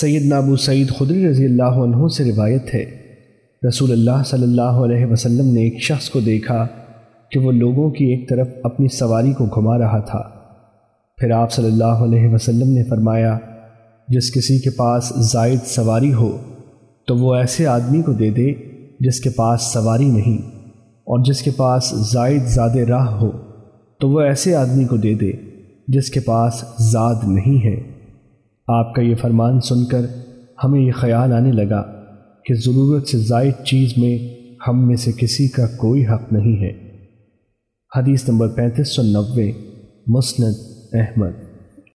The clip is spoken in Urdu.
سید ابو سعید خدری رضی اللہ عنہ سے روایت ہے۔ رسول اللہ صلی اللہ علیہ وسلم نے ایک شخص کو دیکھا کہ وہ لوگوں کی ایک طرف اپنی سواری کو گھما رہا تھا۔ پھر آپ صلی اللہ علیہ وسلم نے فرمایا، جس کسی کے پاس زائد سواری ہو، تو وہ ایسے آدمی کو دے دے جس کے پاس سواری نہیں، اور جس کے پاس زائد زیادہ راہ ہو، تو وہ ایسے آدمی کو دے دے جس کے پاس زاد نہیں ہے۔ آپ کا یہ فرمان سن کر ہمیں یہ خیال آنے لگا کہ ضرورت سے زائد چیز میں ہم میں سے کسی کا کوئی حق نہیں ہے۔ حدیث نمبر پینتیس سو نوے، مسند احمد۔